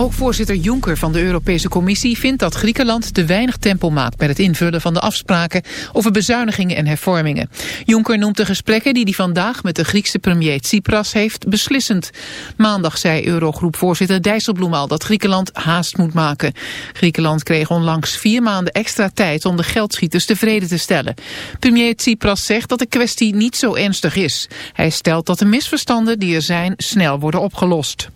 Ook voorzitter Juncker van de Europese Commissie vindt dat Griekenland te weinig tempo maakt met het invullen van de afspraken over bezuinigingen en hervormingen. Juncker noemt de gesprekken die hij vandaag met de Griekse premier Tsipras heeft beslissend. Maandag zei Eurogroepvoorzitter Dijsselbloem al dat Griekenland haast moet maken. Griekenland kreeg onlangs vier maanden extra tijd om de geldschieters tevreden te stellen. Premier Tsipras zegt dat de kwestie niet zo ernstig is. Hij stelt dat de misverstanden die er zijn snel worden opgelost.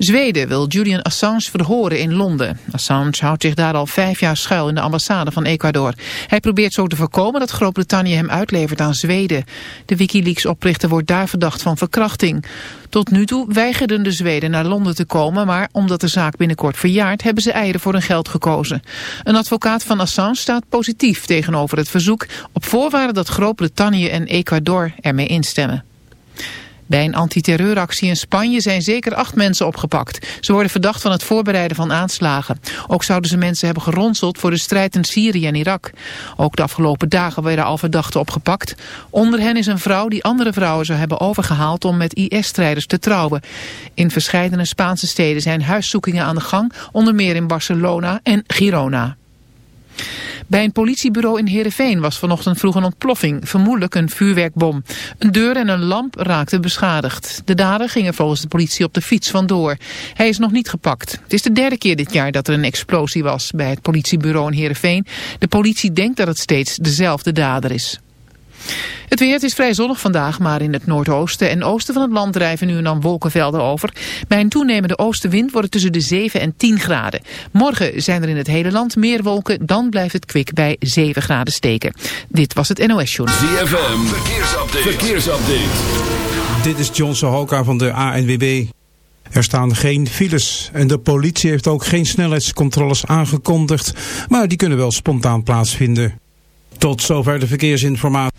Zweden wil Julian Assange verhoren in Londen. Assange houdt zich daar al vijf jaar schuil in de ambassade van Ecuador. Hij probeert zo te voorkomen dat Groot-Brittannië hem uitlevert aan Zweden. De Wikileaks-oprichter wordt daar verdacht van verkrachting. Tot nu toe weigerden de Zweden naar Londen te komen... maar omdat de zaak binnenkort verjaart... hebben ze eieren voor hun geld gekozen. Een advocaat van Assange staat positief tegenover het verzoek... op voorwaarde dat Groot-Brittannië en Ecuador ermee instemmen. Bij een antiterreuractie in Spanje zijn zeker acht mensen opgepakt. Ze worden verdacht van het voorbereiden van aanslagen. Ook zouden ze mensen hebben geronseld voor de strijd in Syrië en Irak. Ook de afgelopen dagen werden al verdachten opgepakt. Onder hen is een vrouw die andere vrouwen zou hebben overgehaald om met IS-strijders te trouwen. In verschillende Spaanse steden zijn huiszoekingen aan de gang, onder meer in Barcelona en Girona. Bij een politiebureau in Heerenveen was vanochtend vroeg een ontploffing, vermoedelijk een vuurwerkbom. Een deur en een lamp raakten beschadigd. De dader ging er volgens de politie op de fiets vandoor. Hij is nog niet gepakt. Het is de derde keer dit jaar dat er een explosie was bij het politiebureau in Heerenveen. De politie denkt dat het steeds dezelfde dader is. Het weer het is vrij zonnig vandaag, maar in het noordoosten en oosten van het land drijven nu en dan wolkenvelden over. Bij een toenemende oostenwind wordt het tussen de 7 en 10 graden. Morgen zijn er in het hele land meer wolken, dan blijft het kwik bij 7 graden steken. Dit was het NOS Journal. ZFM, verkeersupdate. verkeersupdate. Dit is John Sohoka van de ANWB. Er staan geen files en de politie heeft ook geen snelheidscontroles aangekondigd, maar die kunnen wel spontaan plaatsvinden. Tot zover de verkeersinformatie.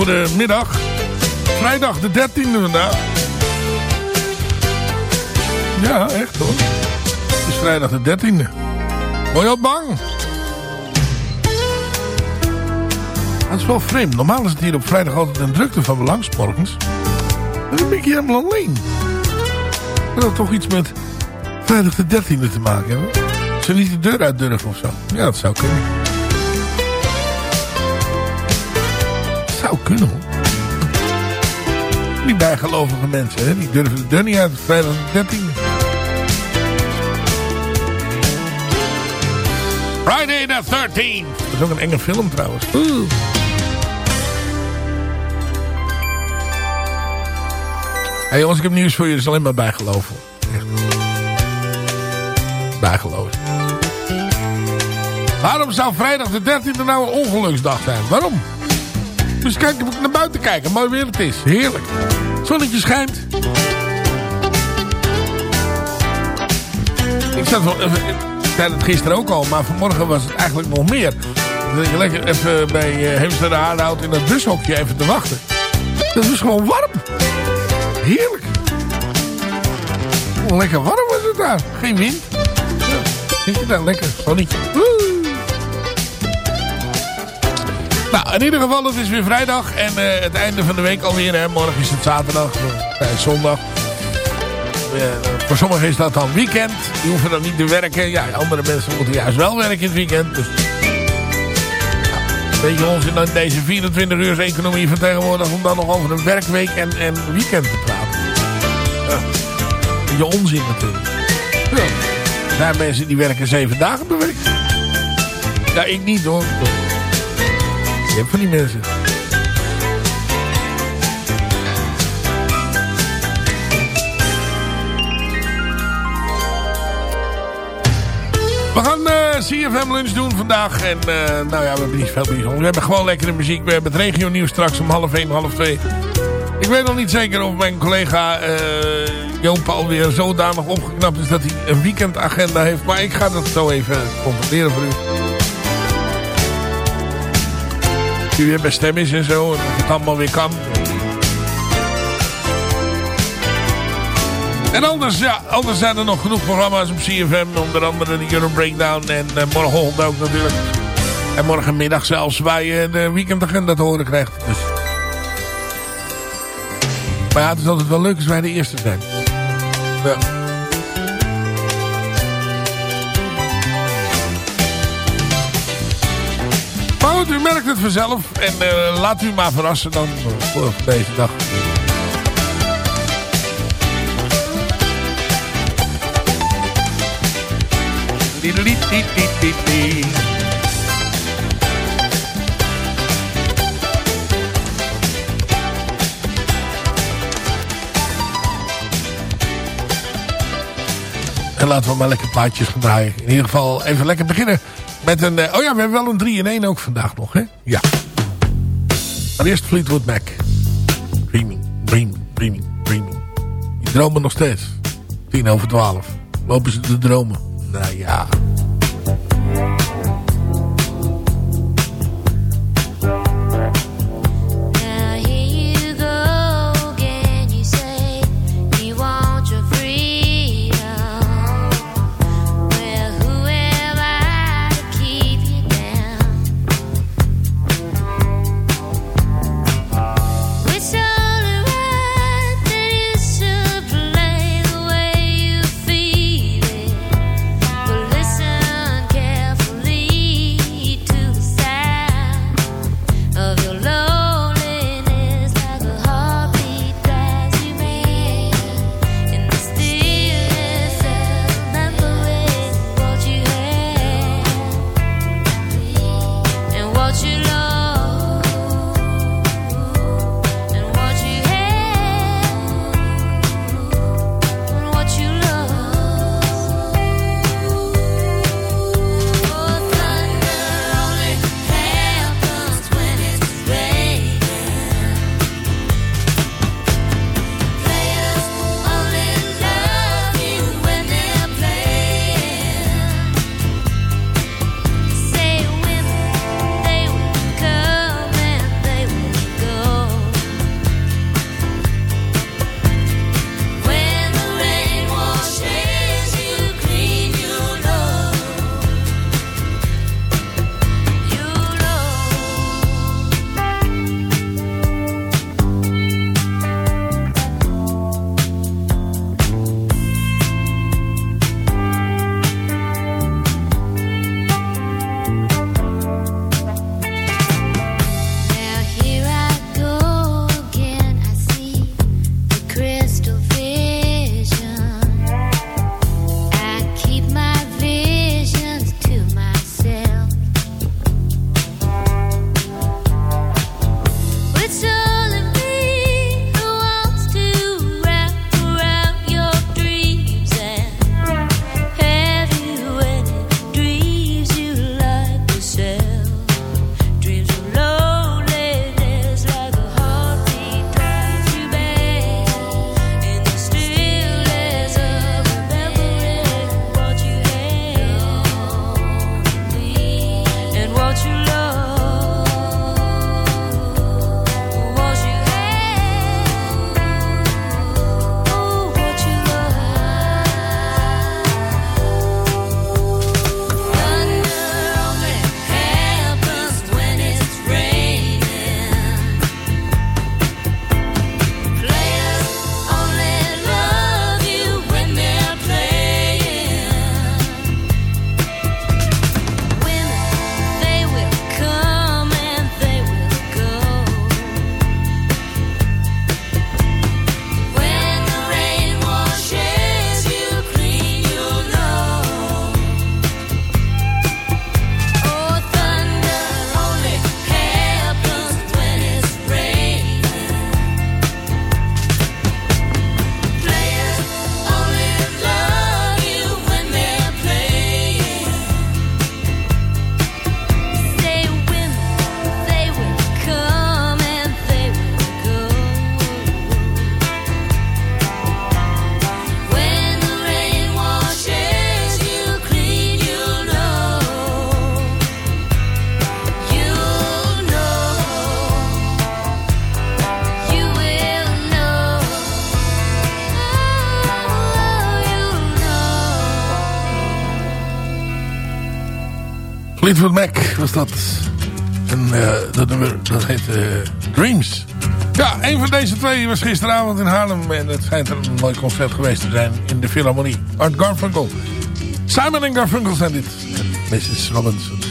Goedemiddag. Vrijdag de 13e vandaag. Ja, echt hoor. Het is vrijdag de 13e. Word je al bang? Dat is wel vreemd. Normaal is het hier op vrijdag altijd een drukte van belangsmorgens. En dan ben ik hier helemaal alleen. Dat had toch iets met vrijdag de 13e te maken hebben. Ze niet de deur uit durven of zo. Ja, dat zou kunnen. Kunnen hoor. Die bijgelovige mensen, hè? die durven de deur niet uit. Vrijdag de 13e. Friday the 13th. Dat is ook een enge film trouwens. Oeh. Hé hey jongens, ik heb nieuws voor jullie. Het is alleen maar bijgeloven. Echt. Bijgeloven. Waarom zou vrijdag de 13e nou een ongeluksdag zijn? Waarom? Dus kijk, ik moet naar buiten kijken. Mooi weer het is. Heerlijk. Zonnetje schijnt. Ik zat wel even... Ik zei het gisteren ook al, maar vanmorgen was het eigenlijk nog meer. Dat je lekker even bij uh, Heemstede Haarhout in dat bushokje even te wachten. Dat is gewoon warm. Heerlijk. Lekker warm was het daar. Geen wind. Ja. Zit je daar lekker. Zonnetje. In ieder geval, het is weer vrijdag. En uh, het einde van de week alweer. Hè. Morgen is het zaterdag. Uh, zondag. Uh, voor sommigen is dat dan weekend. Die hoeven dan niet te werken. Ja, andere mensen moeten juist wel werken in het weekend. Dus... Ja, beetje onzin in deze 24 uur economie van tegenwoordig... om dan nog over een werkweek en, en weekend te praten. Ja. Beetje onzin natuurlijk. Ja. Mensen die werken zeven dagen per week. Ja, ik niet hoor. Je hebt van die mensen. We gaan uh, CFM lunch doen vandaag. En uh, nou ja, we hebben niet veel bijzonder. We hebben gewoon lekkere muziek. We hebben het regio nieuws straks om half 1, half 2. Ik weet nog niet zeker of mijn collega uh, Joon Paul weer zodanig opgeknapt is dat hij een weekendagenda heeft. Maar ik ga dat zo even controleren voor u. weer bij stem is en zo. En het allemaal weer kan. En anders, ja, anders zijn er nog genoeg programma's op CFM. Onder andere de Euro Breakdown. En uh, morgenochtend ook natuurlijk. En morgenmiddag zelfs waar je de weekendagenda te horen krijgt. Dus. Maar ja, het is altijd wel leuk als wij de eerste zijn. Ja. U merkt het vanzelf. En uh, laat u maar verrassen dan voor deze dag. En laten we maar lekker plaatjes gaan draaien. In ieder geval even lekker beginnen met een... Uh, oh ja, we hebben wel een 3 in 1 ook vandaag nog, hè? Ja. Maar eerst Fleetwood Mac. Dreaming, dreaming, dreaming, dreaming. Die dromen nog steeds. 10 over 12. Lopen ze te dromen? Nou ja... Fleetwood Mac was dat. En eh, dat nummer, dat heet eh, Dreams. Ja, een van deze twee was gisteravond in Haarlem. En het schijnt een mooi concert geweest te zijn in de Philharmonie. Art Garfunkel. Simon en Garfunkel zijn dit. En Mrs. Robinson.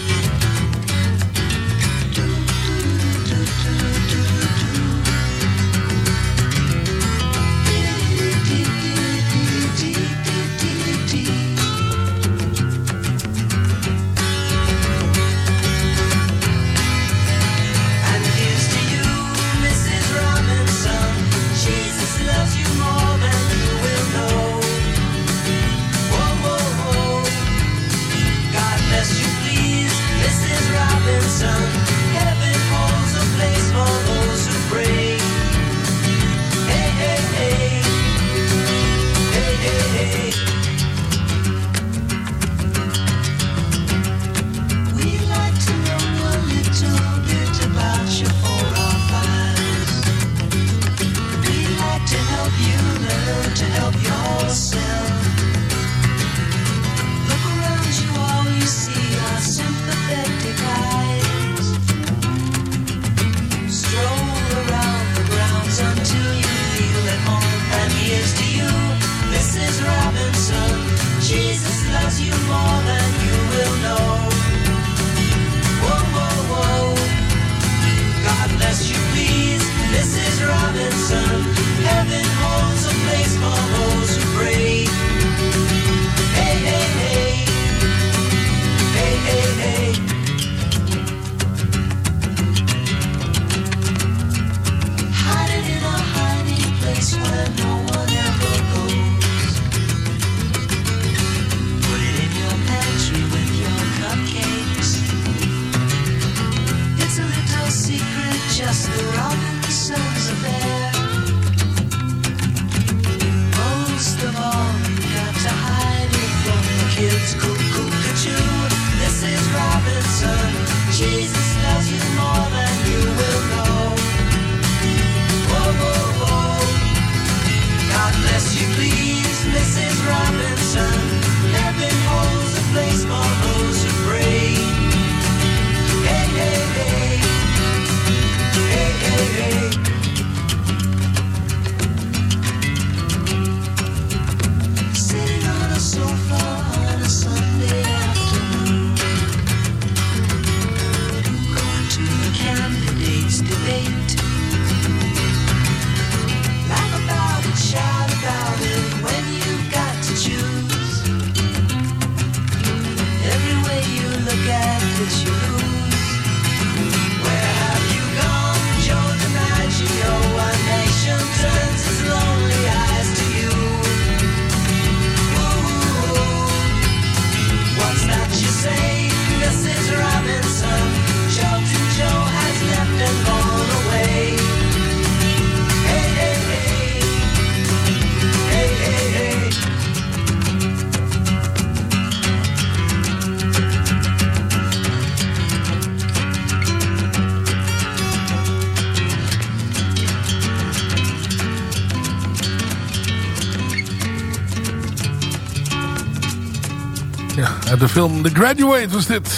Uit de film The Graduate was dit.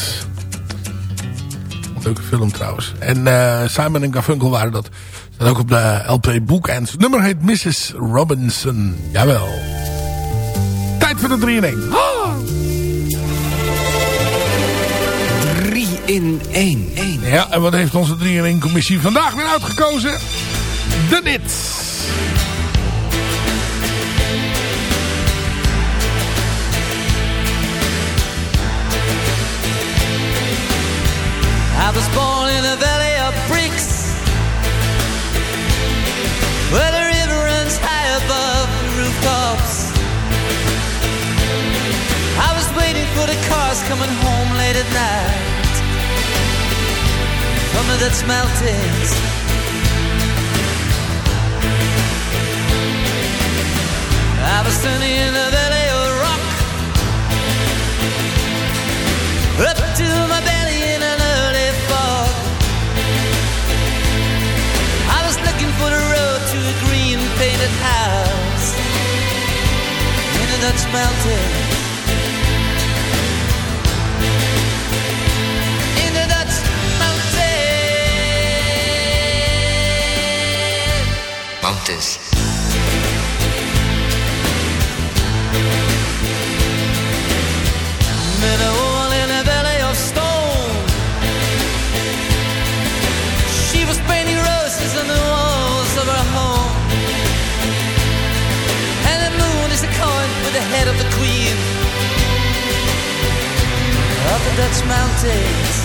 Leuke film trouwens. En eh, Simon en Garfunkel waren dat. Staat ook op de LP Boek. En het nummer heet Mrs. Robinson. Jawel. Tijd voor de 3 in 1. 3 in 1. Ja, en wat heeft onze 3 in 1 commissie vandaag weer uitgekozen? De dit. Was born in a valley of bricks Where the river runs high above the rooftops. I was waiting for the cars coming home late at night the Dutch mountains. I was standing in a valley of rock Up to my belly minute house. Minute that's melted. Mountains. Dutch mountains.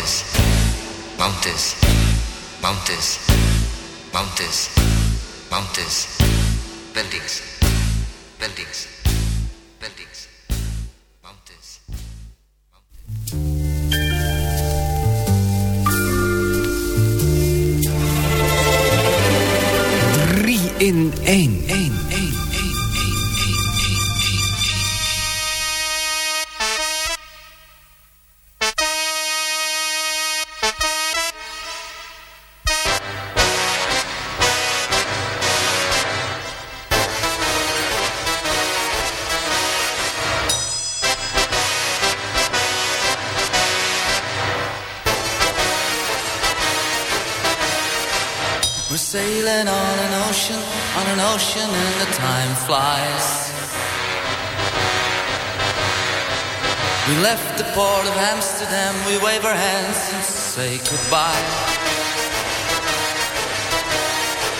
mountains, mountains, mountains, mountains, mountains, buildings, buildings, buildings, mountains. mountains. Drie in één. We left the port of Amsterdam, we wave our hands and say goodbye.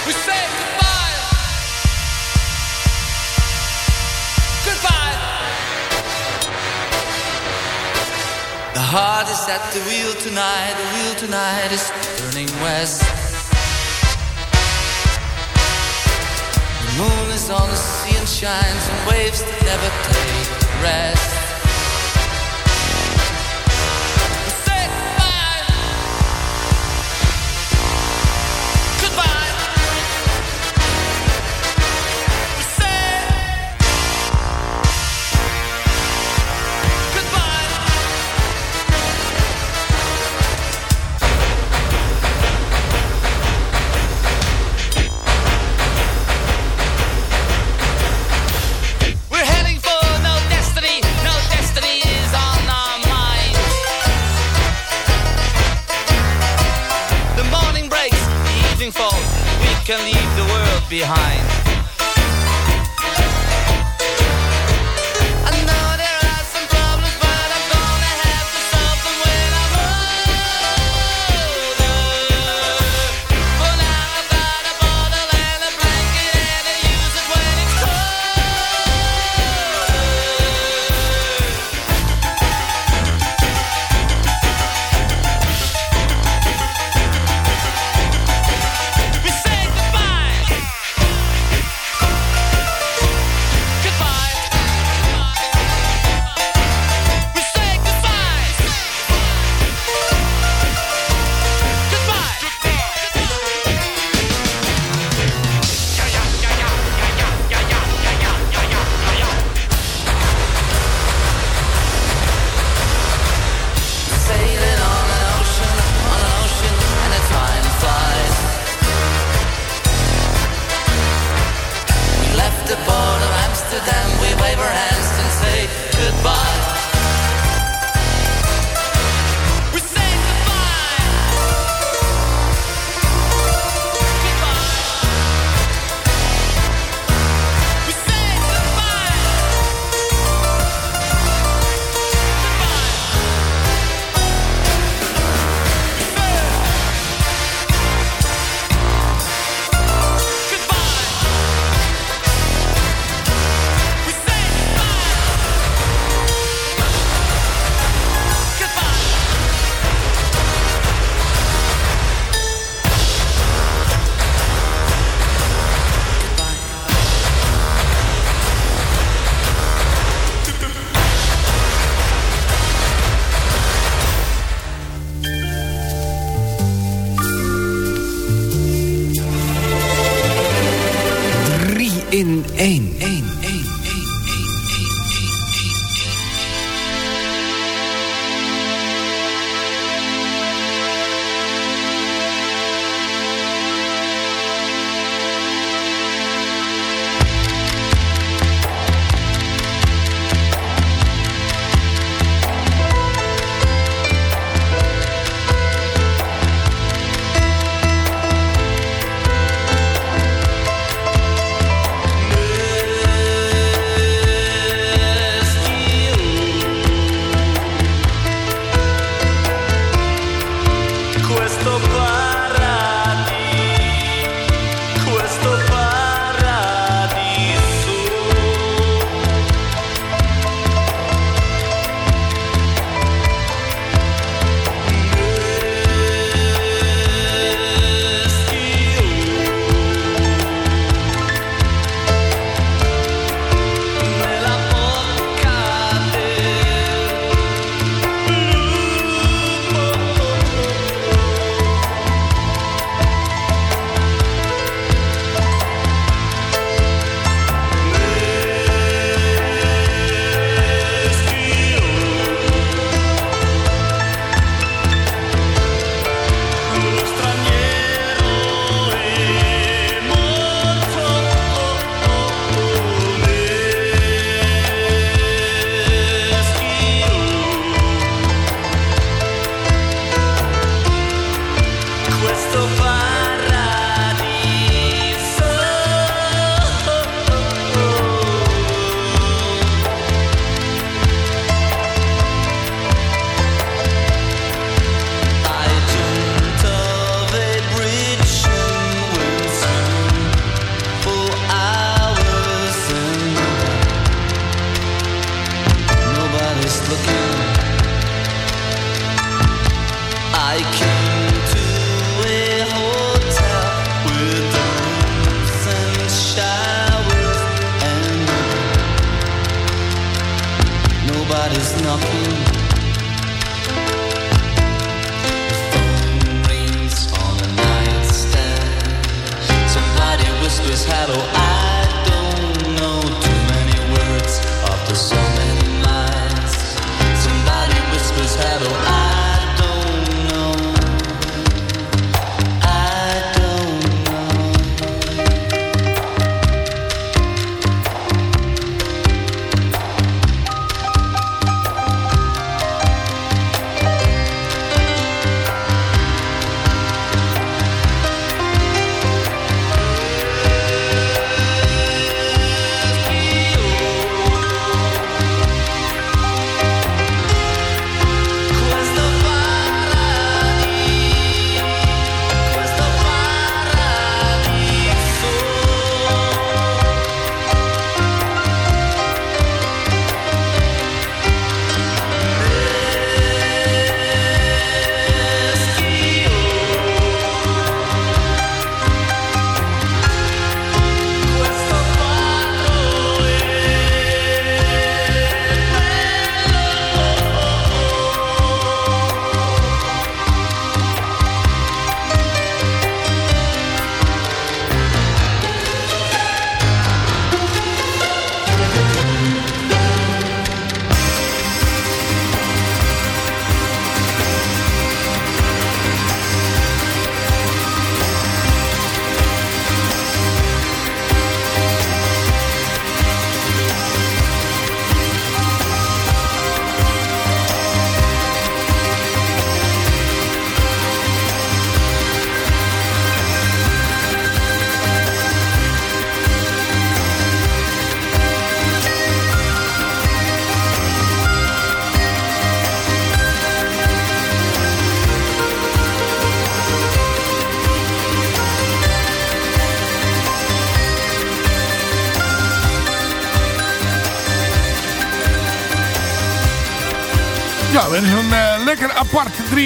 We say goodbye. Goodbye. The heart is at the wheel tonight, the wheel tonight is turning west. The moon is on the sea and shines and waves that never take rest.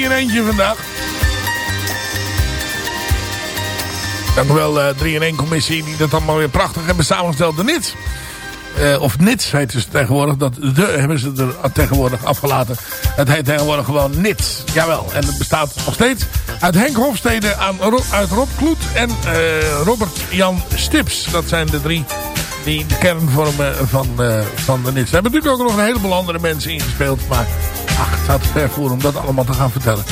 Apart 3 in eentje vandaag. Dank wel, 3 in 1 commissie die dat allemaal weer prachtig hebben samengesteld. De NITS. Eh, of NITS heet ze tegenwoordig. Dat de hebben ze er tegenwoordig afgelaten. Het heet tegenwoordig gewoon NITS. Jawel. En het bestaat nog steeds uit Henk Hofstede, aan, uit Rob Kloet en eh, Robert Jan Stips. Dat zijn de drie die de kern vormen van, eh, van de NITS. Er hebben natuurlijk ook nog een heleboel andere mensen ingespeeld. Maar ach, het te ver voeren om dat allemaal te gaan vertellen.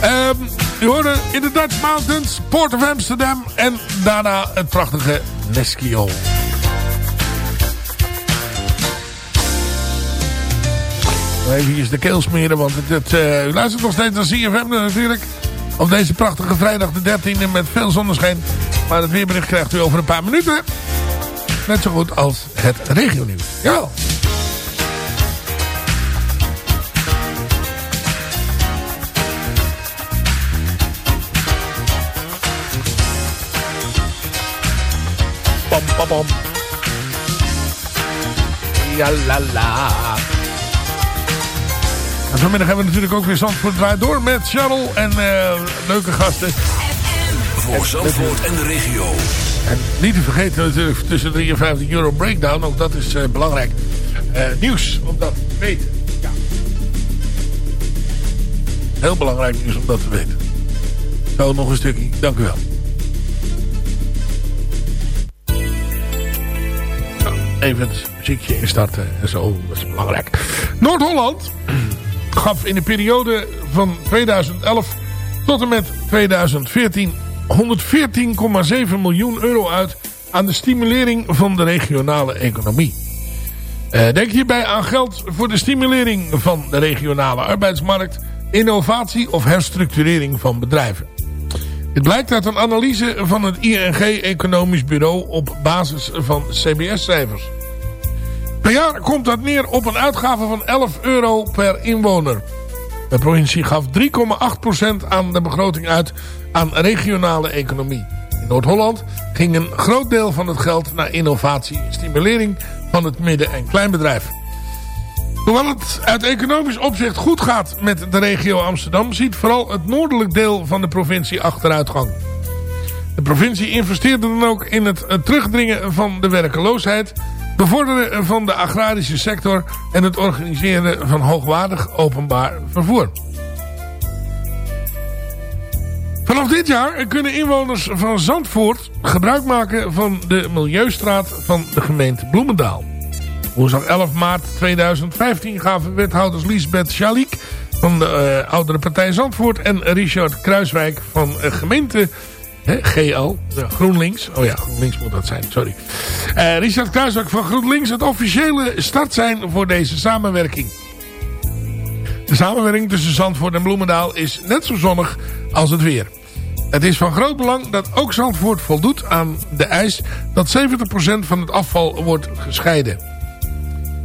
Ehm u hoorde in de Dutch Mountains, Port of Amsterdam en daarna het prachtige Neskio. Even hier de keel smeren, want het, het, eh, u luistert nog steeds naar CFM natuurlijk. Op deze prachtige vrijdag de 13e met veel zonneschijn. Maar het weerbericht krijgt u over een paar minuten. Net zo goed als het regionieuws. Jawel. Pam, pam, pam. Ja, la, la. En vanmiddag hebben we natuurlijk ook weer Zandvoort draait door met Charles en eh, leuke gasten. Voor Zandvoort en de regio. En niet te vergeten natuurlijk tussen 53 euro breakdown, ook dat is eh, belangrijk. Eh, nieuws, om dat te weten. Ja. Heel belangrijk nieuws om dat te weten. Zo nog een stukje, dank u wel. Even het muziekje instarten en zo, dat is belangrijk. Noord-Holland gaf in de periode van 2011 tot en met 2014 114,7 miljoen euro uit aan de stimulering van de regionale economie. Eh, denk hierbij aan geld voor de stimulering van de regionale arbeidsmarkt, innovatie of herstructurering van bedrijven. Dit blijkt uit een analyse van het ING Economisch Bureau op basis van CBS-cijfers. Per jaar komt dat neer op een uitgave van 11 euro per inwoner. De provincie gaf 3,8% aan de begroting uit aan regionale economie. In Noord-Holland ging een groot deel van het geld naar innovatie en stimulering van het midden- en kleinbedrijf. Hoewel het uit economisch opzicht goed gaat met de regio Amsterdam... ziet vooral het noordelijk deel van de provincie achteruitgang. De provincie investeerde dan ook in het eh, terugdringen van de werkeloosheid... bevorderen van de agrarische sector... en het organiseren van hoogwaardig openbaar vervoer. Vanaf dit jaar kunnen inwoners van Zandvoort gebruik maken van de Milieustraat van de gemeente Bloemendaal. Woensdag 11 maart 2015 gaven wethouders Liesbeth Schalik van de eh, oudere partij Zandvoort en Richard Kruiswijk van eh, gemeente hè, GL, GroenLinks. Oh ja, GroenLinks moet dat zijn, sorry. Eh, Richard Kruiswijk van GroenLinks het officiële start zijn voor deze samenwerking. De samenwerking tussen Zandvoort en Bloemendaal is net zo zonnig als het weer. Het is van groot belang dat ook Zandvoort voldoet aan de eis dat 70% van het afval wordt gescheiden.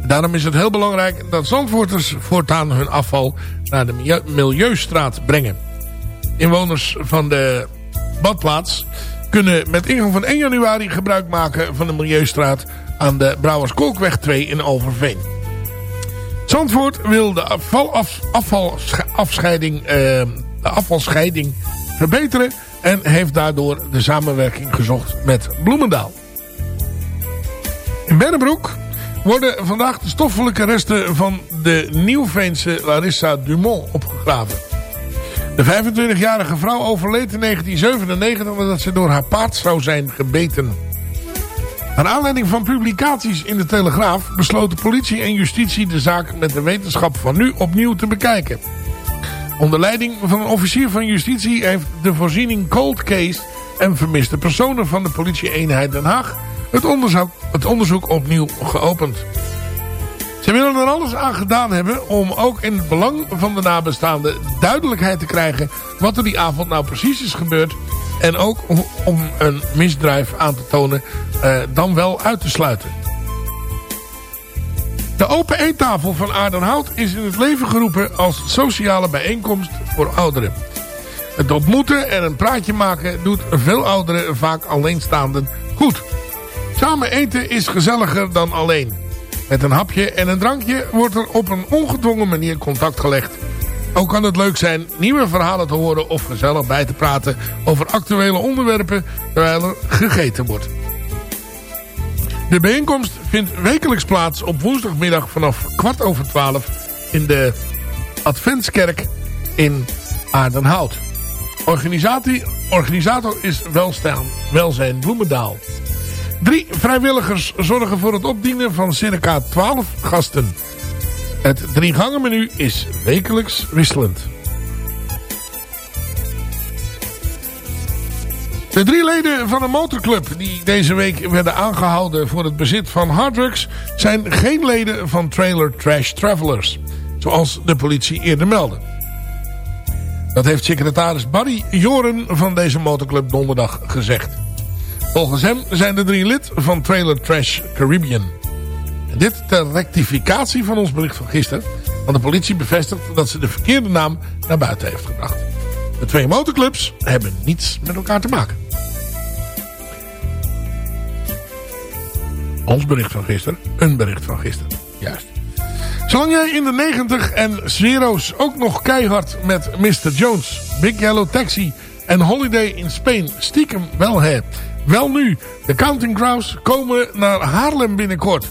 Daarom is het heel belangrijk dat Zandvoorters voortaan hun afval naar de milieu- Milieustraat brengen. Inwoners van de badplaats kunnen met ingang van 1 januari gebruik maken van de Milieustraat aan de Brouwerskolkweg 2 in Overveen. Zandvoort wil de afvalaf, afvalafscheiding, eh, de afvalscheiding verbeteren en heeft daardoor de samenwerking gezocht met Bloemendaal. In Bennebroek worden vandaag de stoffelijke resten van de Nieuwveense Larissa Dumont opgegraven. De 25-jarige vrouw overleed in 1997 omdat ze door haar paard zou zijn gebeten. Naar aanleiding van publicaties in de Telegraaf besloten politie en justitie de zaak met de wetenschap van nu opnieuw te bekijken. Onder leiding van een officier van justitie heeft de voorziening Cold Case en vermiste personen van de politie-eenheid Den Haag het onderzoek, het onderzoek opnieuw geopend. Ze willen er alles aan gedaan hebben om ook in het belang van de nabestaanden duidelijkheid te krijgen wat er die avond nou precies is gebeurd. En ook om- een misdrijf aan te tonen, eh, dan wel uit te sluiten. De open eettafel van Aardenhout is in het leven geroepen als sociale bijeenkomst voor ouderen. Het ontmoeten en een praatje maken doet veel ouderen, vaak alleenstaanden, goed. Samen eten is gezelliger dan alleen. Met een hapje en een drankje wordt er op een ongedwongen manier contact gelegd. Ook kan het leuk zijn nieuwe verhalen te horen of gezellig bij te praten over actuele onderwerpen terwijl er gegeten wordt. De bijeenkomst vindt wekelijks plaats op woensdagmiddag vanaf kwart over twaalf in de Adventskerk in Aardenhout. Organisatie, organisator is Welstaan, Welzijn Bloemendaal. Drie vrijwilligers zorgen voor het opdienen van circa 12 gasten. Het drie gangen menu is wekelijks wisselend. De drie leden van een motorclub die deze week werden aangehouden voor het bezit van harddrugs... zijn geen leden van Trailer Trash Travelers, zoals de politie eerder meldde. Dat heeft secretaris Barry Joren van deze motorclub donderdag gezegd. Volgens hem zijn de drie lid van Trailer Trash Caribbean. Dit ter rectificatie van ons bericht van gisteren. Want de politie bevestigt dat ze de verkeerde naam naar buiten heeft gebracht. De twee motorclubs hebben niets met elkaar te maken. Ons bericht van gisteren. Een bericht van gisteren. Juist. Zolang jij in de 90 en Zero's ook nog keihard met Mr. Jones, Big Yellow Taxi en Holiday in Spain stiekem wel hebt. Wel nu, de Counting Crows komen naar Haarlem binnenkort.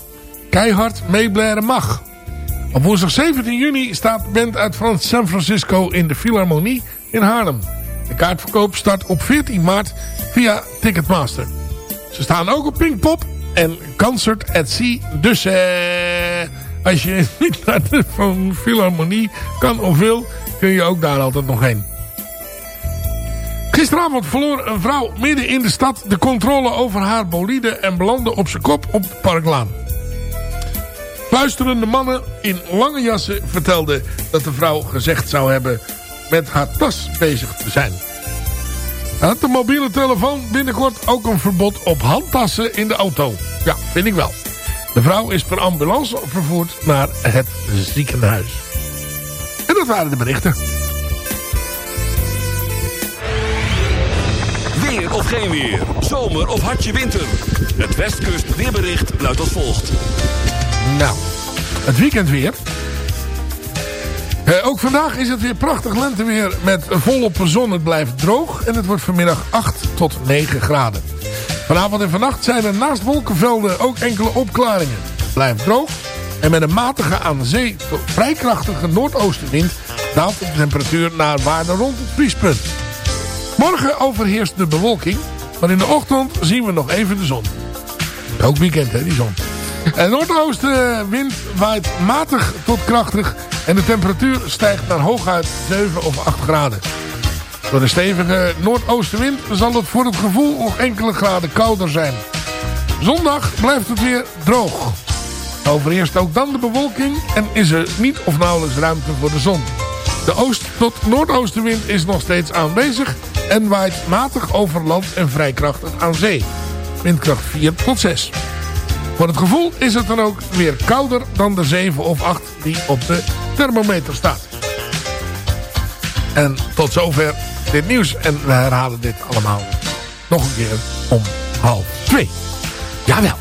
Keihard meeblaren mag. Op woensdag 17 juni staat band uit San Francisco in de Philharmonie in Haarlem. De kaartverkoop start op 14 maart via Ticketmaster. Ze staan ook op Pinkpop en Concert at Sea. Dus eh, als je niet naar de Philharmonie kan of wil, kun je ook daar altijd nog heen. Gisteravond verloor een vrouw midden in de stad de controle over haar bolide en belandde op zijn kop op de Parklaan. Fluisterende mannen in lange jassen vertelden dat de vrouw gezegd zou hebben met haar tas bezig te zijn. Had de mobiele telefoon binnenkort ook een verbod op handtassen in de auto? Ja, vind ik wel. De vrouw is per ambulance vervoerd naar het ziekenhuis. En dat waren de berichten. Of geen weer. Zomer of hartje winter. Het Westkust weerbericht luidt als volgt. Nou, het weekend weer. Eh, ook vandaag is het weer prachtig lenteweer met volop zon. Het blijft droog en het wordt vanmiddag 8 tot 9 graden. Vanavond en vannacht zijn er naast wolkenvelden ook enkele opklaringen. Het blijft droog en met een matige aan zee vrij krachtige noordoostenwind daalt de temperatuur naar waarde rond het vriespunt. Morgen overheerst de bewolking, maar in de ochtend zien we nog even de zon. Ook weekend hè, die zon. En noordoostenwind waait matig tot krachtig en de temperatuur stijgt naar hooguit 7 of 8 graden. Door de stevige noordoostenwind zal het voor het gevoel nog enkele graden kouder zijn. Zondag blijft het weer droog. Overheerst ook dan de bewolking en is er niet of nauwelijks ruimte voor de zon. De oost- tot noordoostenwind is nog steeds aanwezig en waait matig over land en vrij krachtig aan zee. Windkracht 4 tot 6. Voor het gevoel is het dan ook weer kouder dan de 7 of 8 die op de thermometer staat. En tot zover dit nieuws. En we herhalen dit allemaal nog een keer om half 2. Jawel.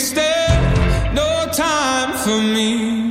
wasted no time for me.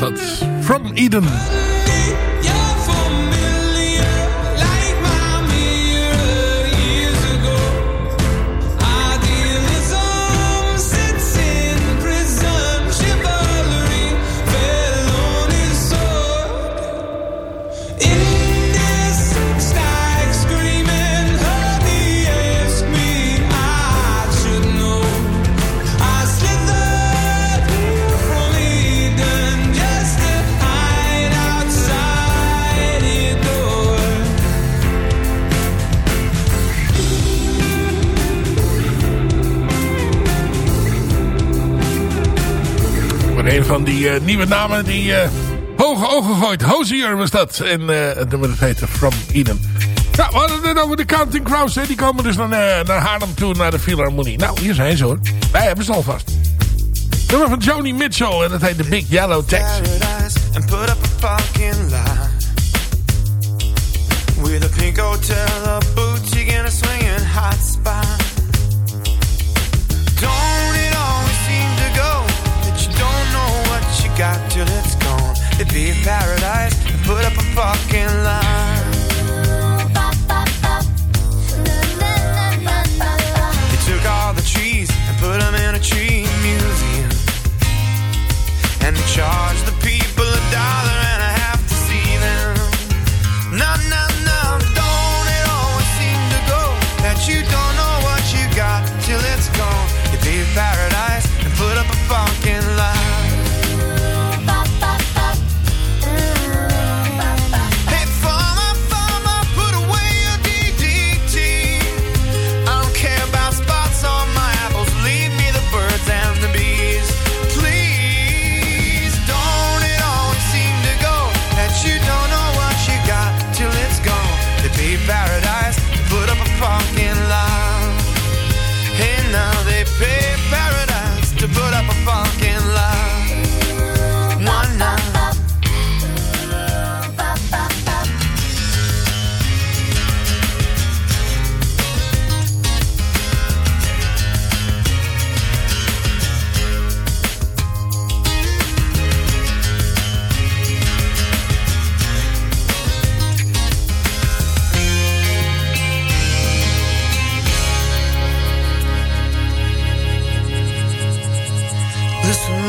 Was dat. From Eden. Van die eh, nieuwe namen die eh, hoge ogen gooit. Hozier was dat. En eh, het nummer dat heette From Eden. Ja, we hadden het over de Counting Crows. Die komen dus naar, naar Haarlem toe, naar de Philharmonie. Nou, hier zijn ze hoor. Wij hebben ze alvast. Nummer van Joni Mitchell. En dat heet The Big Yellow Taxi. and put up a lot with a pink hotel, a boutique, and a swinging hot spot. Be a paradise and put up a parking lot. They took all the trees and put them in a tree museum. And they charge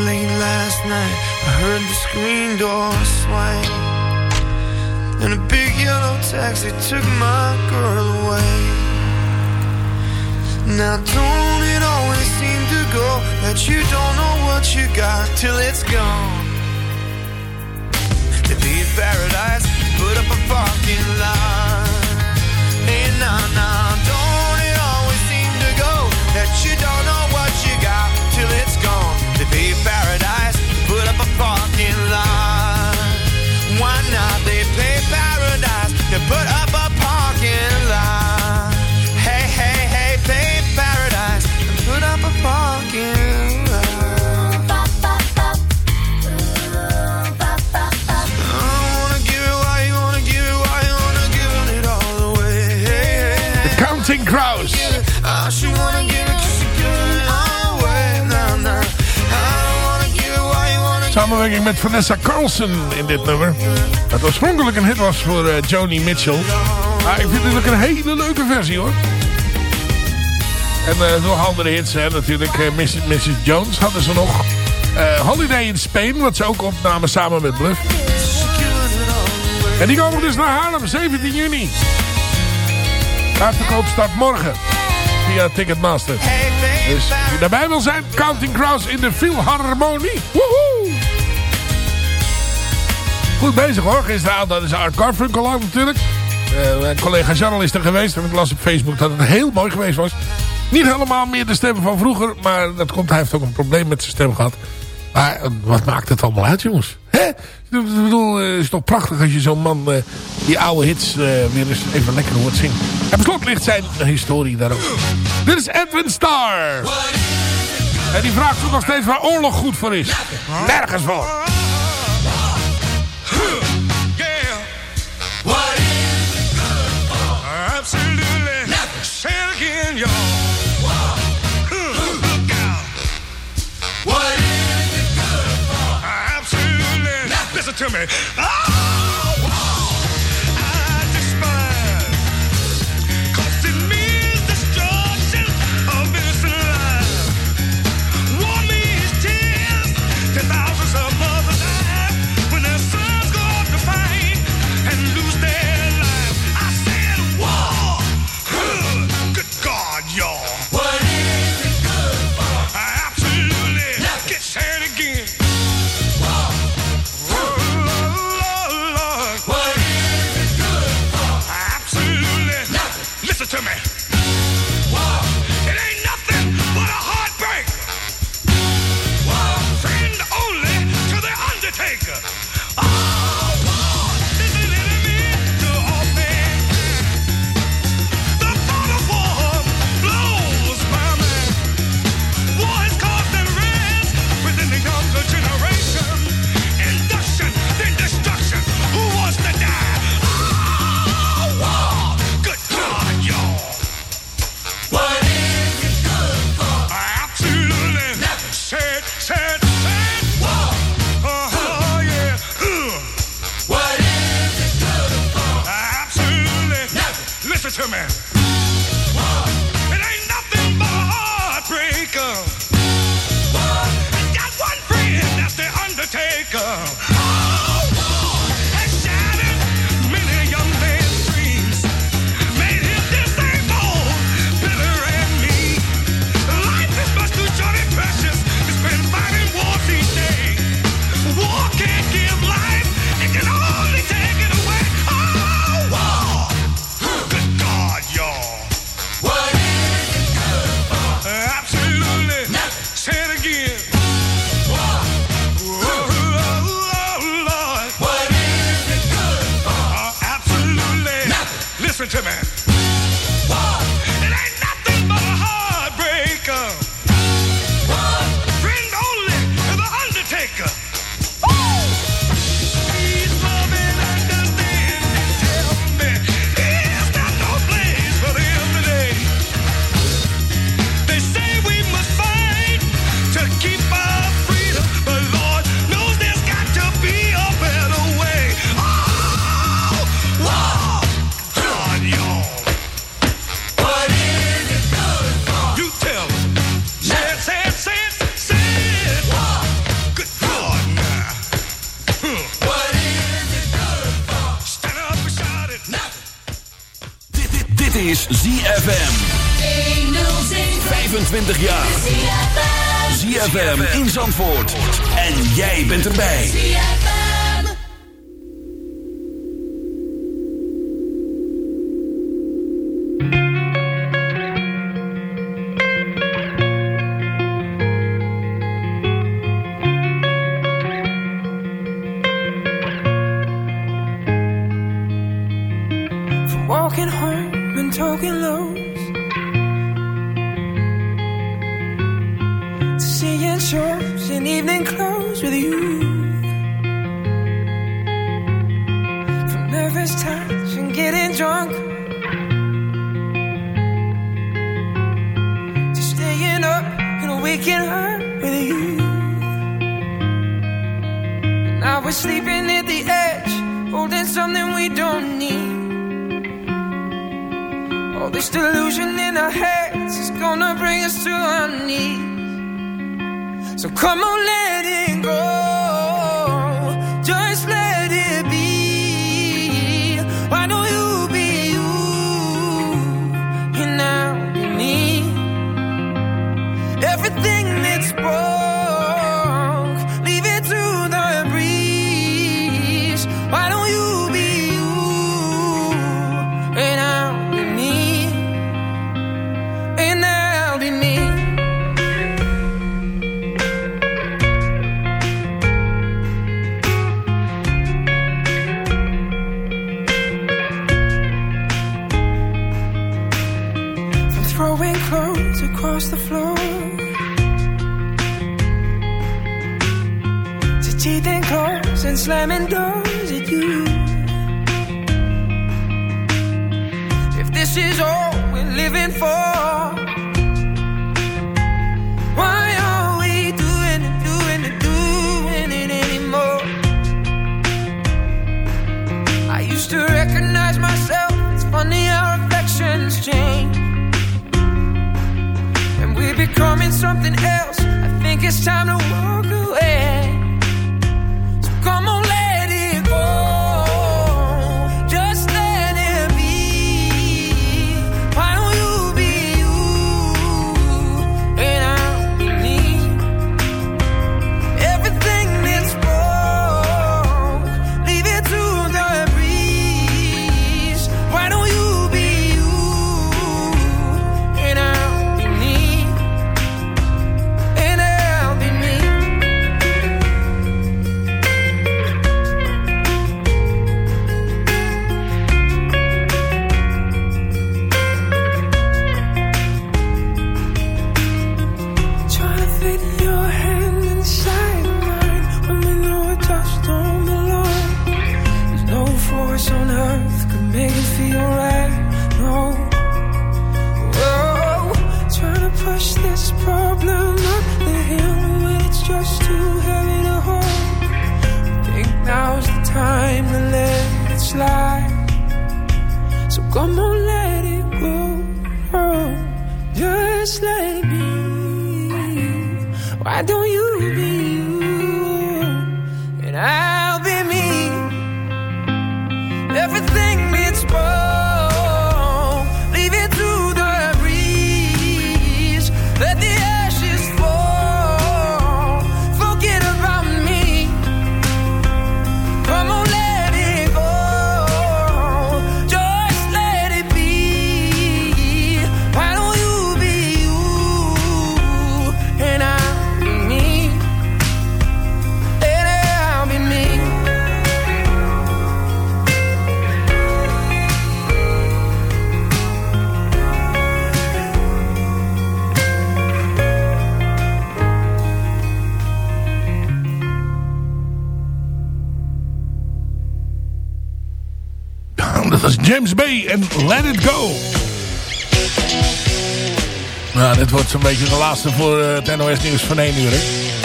late last night, I heard the screen door swing. And a big yellow taxi took my girl away. Now, don't it always seem to go that you don't know what you got till it's gone? To be in paradise, put up a parking lot. Met Vanessa Carlson in dit nummer. Dat oorspronkelijk een hit was voor eh, Joni Mitchell. Maar ik vind het ook een hele leuke versie hoor. En eh, nog andere hits hè, natuurlijk. eh, Mrs. Mrs. Jones hadden ze nog. Holiday in Spain, wat ze ook opnamen samen met Bluff. En die komen dus naar Haarlem, 17 juni. Kaartverkoop start morgen. Via Ticketmaster. Dus je daarbij wil zijn, Counting Crows in de Philharmonie. Woehoe! Goed bezig hoor. Gisteravond hadden ze Art Garfunkel aan natuurlijk. Eh, mijn collega Janel is er geweest. En ik las op Facebook dat het heel mooi geweest was. Niet helemaal meer de stem van vroeger. Maar dat komt, hij heeft ook een probleem met zijn stem gehad. Maar eh, wat maakt het allemaal uit jongens? Ik bedoel, eh, het is toch prachtig als je zo'n man die oude hits weer eens even lekker hoort zingen. En beslot ligt zijn historie daar ook. Dit is Edwin Starr. En die vraagt zich nog steeds waar oorlog goed voor is. Nergens voor. To me. Oh, love. been talking lows, seeing shows in evening clothes with you. From nervous touch and getting drunk to staying up and waking up with you. And I was sleeping. This delusion in our heads is gonna bring us to our knees. So come on, let slamming doors James Bay en Let It Go. Nou, dit wordt zo'n beetje de laatste voor eh, het NOS Nieuws van 1 uur.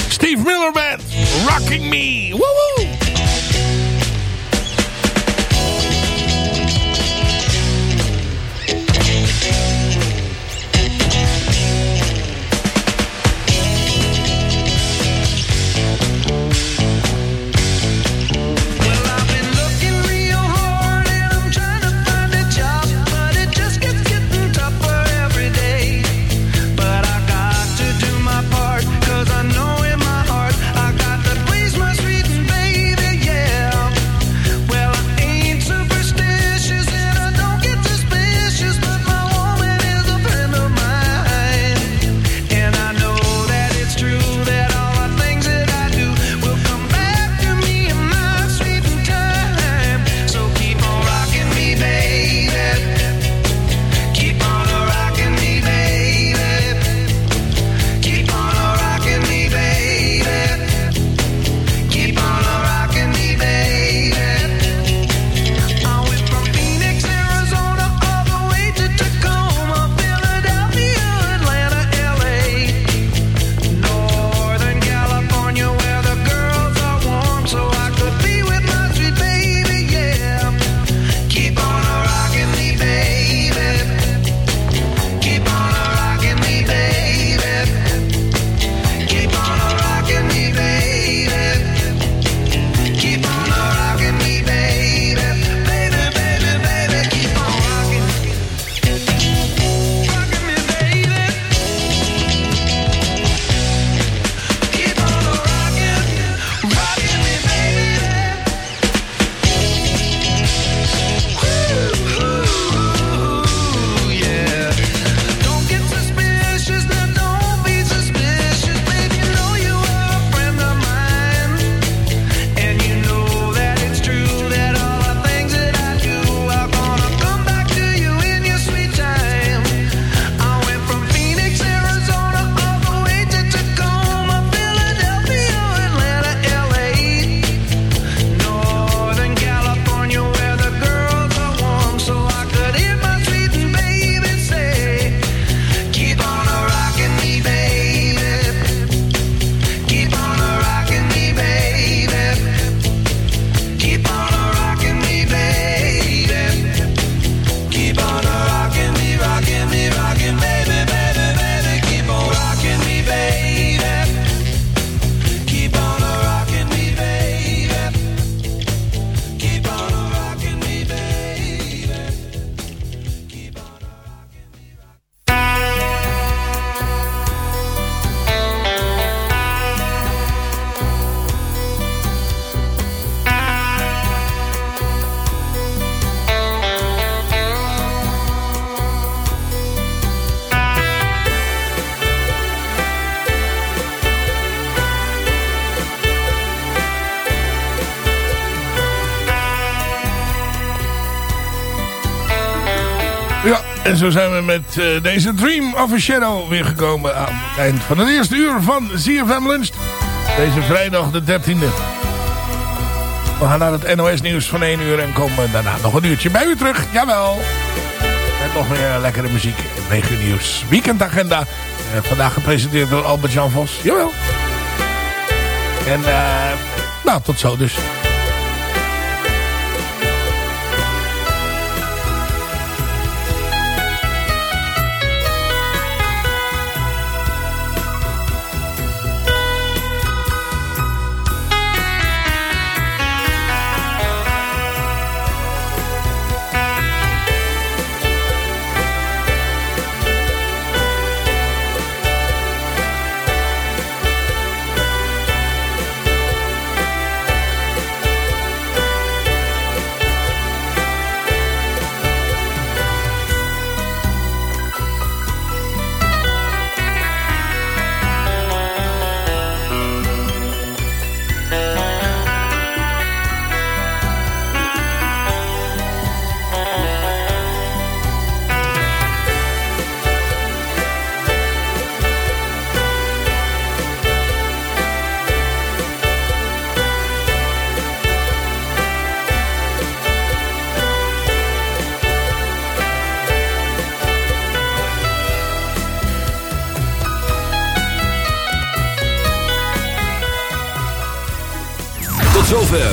Steve Miller Band, Rocking Me. Woehoe! En zo zijn we met eh, deze Dream of a Shadow weer gekomen aan het eind van het eerste uur van ZFM Lunch. Deze vrijdag de 13e. We gaan naar het NOS nieuws van 1 uur en komen daarna nog een uurtje bij u terug. Jawel. Met nog meer lekkere muziek en 9 uur nieuws. Weekendagenda. Eh, vandaag gepresenteerd door Albert-Jan Vos. Jawel. En eh, nou, tot zo dus.